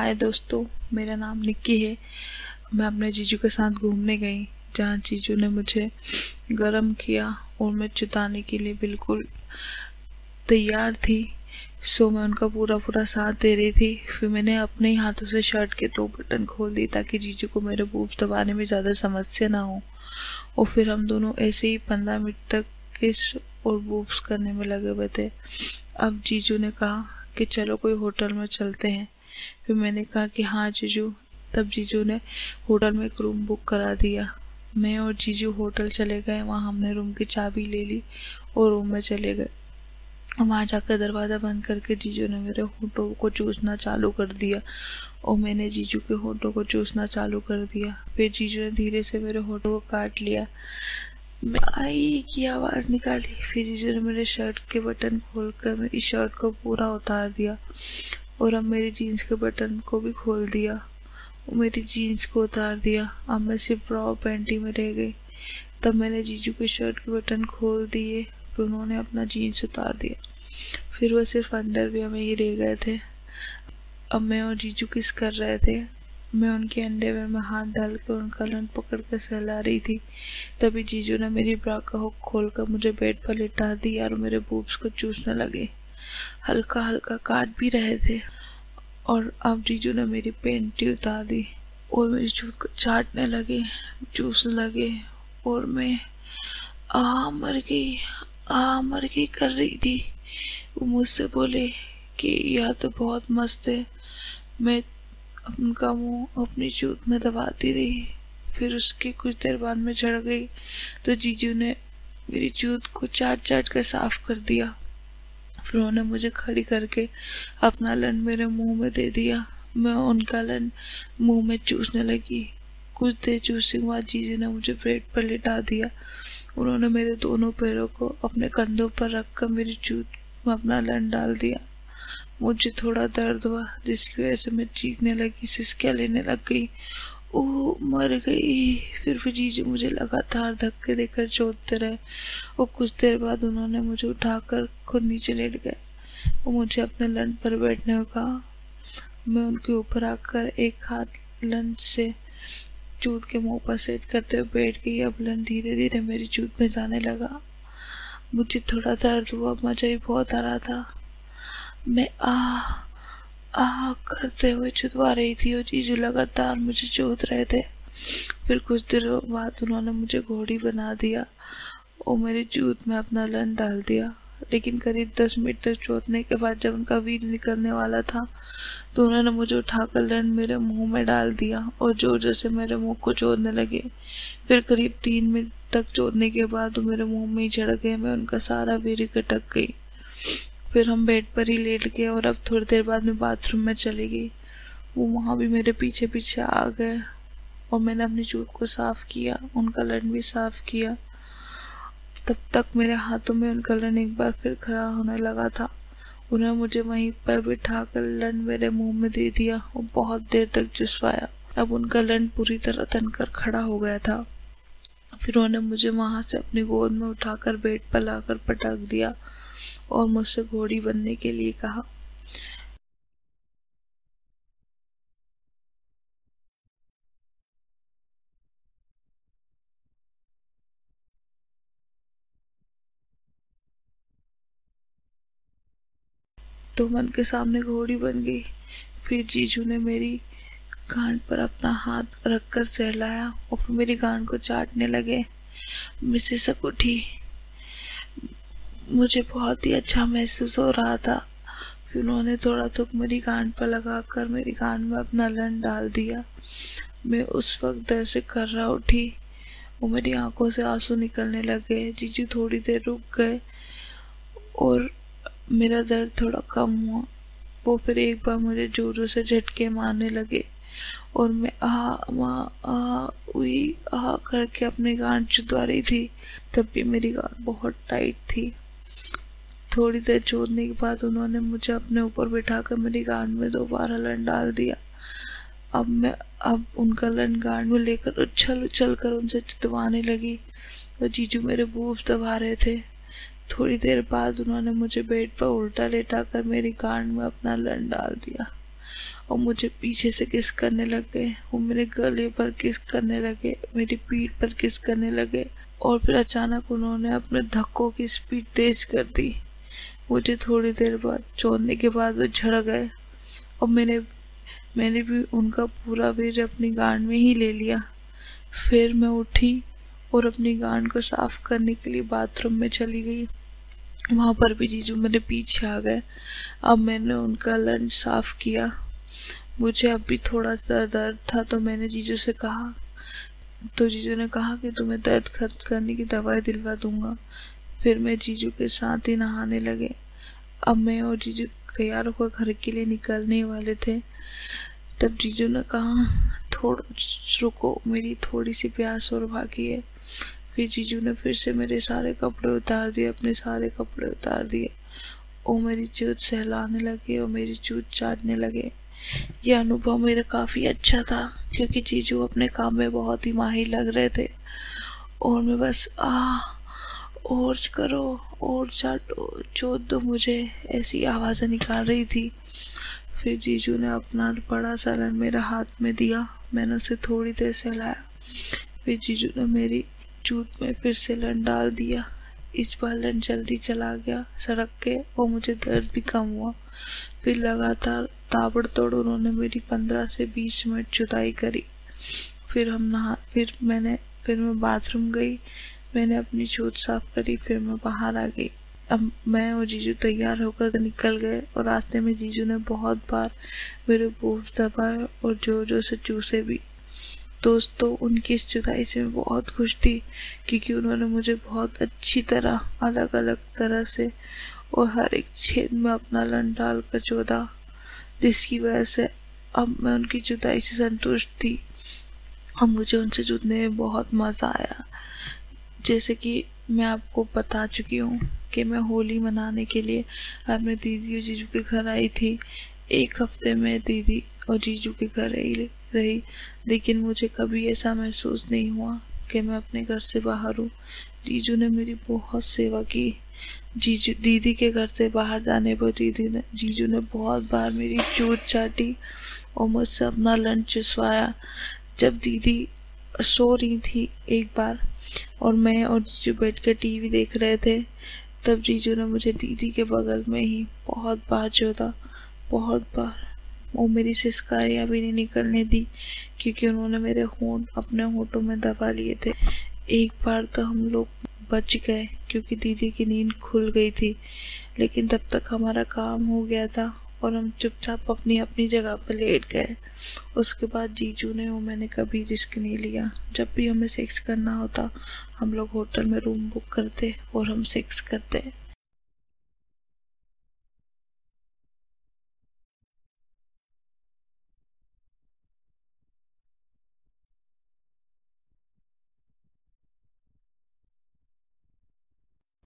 हाय दोस्तों, मेरा नाम निक्की है। मैं अपने जीजू के साथ घूमने गई, जहाँ जीजू ने मुझे गर्म किया और मैं चिताने के लिए बिल्कुल तैयार थी। सो मैं उनका पूरा पूरा साथ दे रही थी। फिर मैंने अपने ही हाथों से शर्ट के दो बटन खोल दिए ताकि जीजू को मेरे बूब दबाने में ज़्यादा समस्या ना हो। और फिर हम दोनों ऐसे ही पंद्रह मिनट तक किस और बूब्स करने में लगे हुए थे। अब जीजू ने कहा कि चलो कोई होटल में चलते हैं। फिर मैंने कहा कि हाँ जीजू। तब जीजू ने होटल में एक रूम बुक करा दिया। मैं और जीजू होटल चले गए। वहाँ हमने रूम की चाबी ले ली और रूम में चले गए। वहाँ जाकर दरवाज़ा बंद करके जीजू ने मेरे होठों को चूसना चालू कर दिया और मैंने जीजू के होठों को चूसना चालू कर दिया। फिर जीजू ने धीरे से मेरे होठों को काट लिया। मैं आई की आवाज़ निकाली। फिर जीजू ने मेरे शर्ट के बटन खोलकर मेरी शर्ट को पूरा उतार दिया। और अब मेरी जीन्स के बटन को भी खोल दिया। मेरी जीन्स को उतार दिया। अब मैं सिर्फ़ ब्रा पैंटी में रह गई। तब मैंने जीजू के शर्ट के बटन खोल दिए। फिर उन्होंने अपना जीन्स उतार दिया। फिर वह सिर्फ़ अंडर अंडरवियर में ही रह गए थे। अब मैं और जीजू किस कर रहे थे? मैं उनके अंडरवेयर में हाथ डाल कर उनका लन पकड़ कर सहला रही थी। तभी जीजू ने मेरी ब्रा का हुक खोलकर मुझे बेड पर लिटा दी और मेरे बूब्स को चूसने लगे। हल्का हल्का काट भी रहे थे और अब जीजू ने मेरी पेंटी उतार दी और मेरी चूत को चाटने लगे चूसने लगे और मैं आ मर गई आ मर गई कर रही थी। वो मुझसे बोले कि यह तो बहुत मस्त है, मैं उनका मुँह अपनी चूत में दबाती रही, फिर उसकी कुछ देर बाद में चढ़ गई। तो जीजू ने मेरी चूत को चाट चाट कर साफ़ कर दिया। फिर उन्होंने मुझे खड़ी करके अपना लन मेरे मुँह में दे दिया। मैं उनका लन मुँह में चूसने लगी। कुछ देर चूसने के बाद जीजू ने मुझे पेट पर लिटा दिया। उन्होंने मेरे दोनों पैरों को अपने कंधों पर रखकर मेरी चूत में अपना लन डाल दिया। मुझे थोड़ा दर्द हुआ, जिसकी वजह से मैं चीखने लगी, सिसकिया लेने लग गई। ओ, मर गई। फिर फिर जीजू मुझे लगातार धक्के देकर चोटते रहे। और कुछ देर बाद उन्होंने मुझे उठाकर खुद नीचे लेट गए। और मुझे अपने लंच पर बैठने को कहा। मैं उनके ऊपर आकर एक हाथ लंच से चूत के मुँह पर सेट करते हुए बैठ गई। अब लंच धीरे धीरे मेरी चूत में जाने लगा। मुझे थोड़ा दर्द हुआ, मज़ा भी बहुत आ रहा था। मैं आ आ करते हुए चुदवा रही थी और जीजू लगातार मुझे चोत रहे थे। फिर कुछ दिनों बाद उन्होंने मुझे घोड़ी बना दिया और मेरे जूत में अपना लन डाल दिया। लेकिन करीब दस मिनट तक चोतने के बाद जब उनका वीर निकलने वाला था तो उन्होंने मुझे उठाकर लन मेरे मुँह में डाल दिया और ज़ोर ज़ोर से मेरे मुँह को चोदने लगे। फिर करीब तीन मिनट तक चोदने के बाद वो मेरे मुँह में ही चढ़ गए, मैं उनका सारा वीर कटक गई। फिर हम बेड पर ही लेट गए और अब थोड़ी देर बाद में बाथरूम में चली गई। वो वहाँ भी मेरे पीछे पीछे आ गए और मैंने अपनी चूट को साफ़ किया, उनका लन भी साफ़ किया। तब तक मेरे हाथों में उनका लन एक बार फिर खड़ा होने लगा था। उन्हें मुझे वहीं पर बिठा कर लन मेरे मुँह में दे दिया और बहुत देर तक जुसवाया अब उनका लन पूरी तरह तनकर खड़ा हो गया था। फिर उन्होंने मुझे वहाँ से अपनी गोद में उठाकर बेड पर लाकर पटक दिया और मुझसे घोड़ी बनने के लिए कहा। तो मन के सामने घोड़ी बन गई। फिर जीजू ने मेरी कान पर अपना हाथ रखकर सहलाया और फिर मेरी कान को चाटने लगे। मिसेस उठी मुझे बहुत ही अच्छा महसूस हो रहा था फिर उन्होंने थोड़ा थुक मेरी कान पर लगाकर मेरी कान में अपना लन डाल दिया। मैं उस वक्त दर से कर्रा उठी। वो मेरी आँखों से आँसू निकलने लगे। जीजू थोड़ी देर रुक गए और मेरा दर्द थोड़ा कम हुआ। वो फिर एक बार मुझे जोरों से झटके मारने लगे और मैं आ आ उई आ करके अपनी गांड चुदवा रही थी। तब भी मेरी गांड बहुत टाइट थी। थोड़ी देर जोड़ने के बाद उन्होंने मुझे अपने ऊपर बिठाकर मेरी गांड में दोबारा लन डाल दिया। अब मैं, अब उनका लन गांड में लेकर उछल उछल कर उनसे चितवाने लगी वो जीजू मेरे बूब दबा रहे थे। थोड़ी देर बाद उन्होंने मुझे बेड पर उल्टा लेटा कर मेरी गांड में अपना लन डाल दिया और मुझे पीछे से किस करने लग गए। वो मेरे गले पर किस करने लगे, मेरी पीठ पर किस करने लगे और फिर अचानक उन्होंने अपने धक्कों की स्पीड तेज कर दी। मुझे थोड़ी देर बाद छोड़ने के बाद वो झड़ गए और मैंने मैंने भी उनका पूरा वीर अपनी गांड में ही ले लिया। फिर मैं उठी और अपनी गांड को साफ़ करने के लिए बाथरूम में चली गई। वहाँ पर भी जीजू मेरे पीछे आ गए। अब मैंने उनका लंच साफ़ किया। मुझे अब भी थोड़ा सा दर्द था तो मैंने जीजू से कहा तो जीजू ने कहा कि तुम्हें दर्द खत्म करने की दवाई दिलवा दूँगा। फिर मैं जीजू के साथ ही नहाने लगे। अब मैं और जीजू तैयार होकर घर के लिए निकलने वाले थे। तब जीजू ने कहा, थोड़ा, रुको, मेरी थोड़ी सी प्यास और बाकी है। फिर जीजू ने फिर से मेरे सारे कपड़े उतार दिए, अपने सारे कपड़े उतार दिए। और मेरी चूत सहलाने लगे और मेरी चूत चाटने लगे। यह अनुभव मेरा काफ़ी अच्छा था। क्योंकि जीजू अपने काम में बहुत ही माहिर लग रहे थे। और मैं बस आ और करो और चाटो चोट दो मुझे ऐसी आवाज़ें निकाल रही थी। फिर जीजू ने अपना बड़ा सालन मेरा हाथ में दिया। मैंने उसे थोड़ी देर सहलाया। फिर जीजू ने मेरी जूत में फिर से लन डाल दिया। इस बार लन जल्दी चला गया। सड़क के और मुझे दर्द भी कम हुआ। फिर लगातार ताबड़तोड़ उन्होंने मेरी पंद्रह से बीस मिनट जुदाई करी। फिर हम नहा, फिर मैंने, फिर मैं बाथरूम गई, मैंने अपनी चोट साफ़ करी, फिर मैं बाहर आ गई। अब मैं और जीजू तैयार होकर निकल गए और रास्ते में जीजू ने बहुत बार मेरे बूट दबाए और ज़ोर ज़ोर से चूसे भी। दोस्तों, उनकी इस जुदाई से मैं बहुत खुश थी क्योंकि उन्होंने मुझे बहुत अच्छी तरह अलग अलग तरह से और हर एक छेद में अपना लन डाल कर जोदा जिसकी वजह से अब मैं उनकी जुदाई से संतुष्ट थी। और मुझे उनसे जुड़ने में बहुत मज़ा आया। जैसे कि मैं आपको बता चुकी हूँ कि मैं होली मनाने के लिए अपने दीदी और जीजू के घर आई थी। एक हफ़्ते में दीदी और जीजू के घर रही रही, लेकिन मुझे कभी ऐसा महसूस नहीं हुआ। कि मैं अपने घर से बाहर हूँ। जीजू ने मेरी बहुत सेवा की। जीजू, दीदी के घर से बाहर जाने पर दीदी ने, जीजू ने बहुत बार मेरी चोट चाटी और मुझसे अपना लंच चुसवाया जब दीदी सो रही थी एक बार और मैं और जीजू बैठ कर टीवी देख रहे थे, तब जीजू ने मुझे दीदी के बगल में ही बहुत बार जोता बहुत बार। वो मेरी सिस्कारियाँ भी नहीं निकलने दी, क्योंकि उन्होंने मेरे होंठ अपने होठों में दबा लिए थे। एक बार तो हम लोग बच गए, क्योंकि दीदी की नींद खुल गई थी। लेकिन तब तक हमारा काम हो गया था और हम चुपचाप अपनी अपनी जगह पर लेट गए। उसके बाद जीजू ने वो मैंने कभी रिस्क नहीं लिया। जब भी हमें सेक्स करना होता, हम लोग होटल में रूम बुक करते और हम सेक्स करते।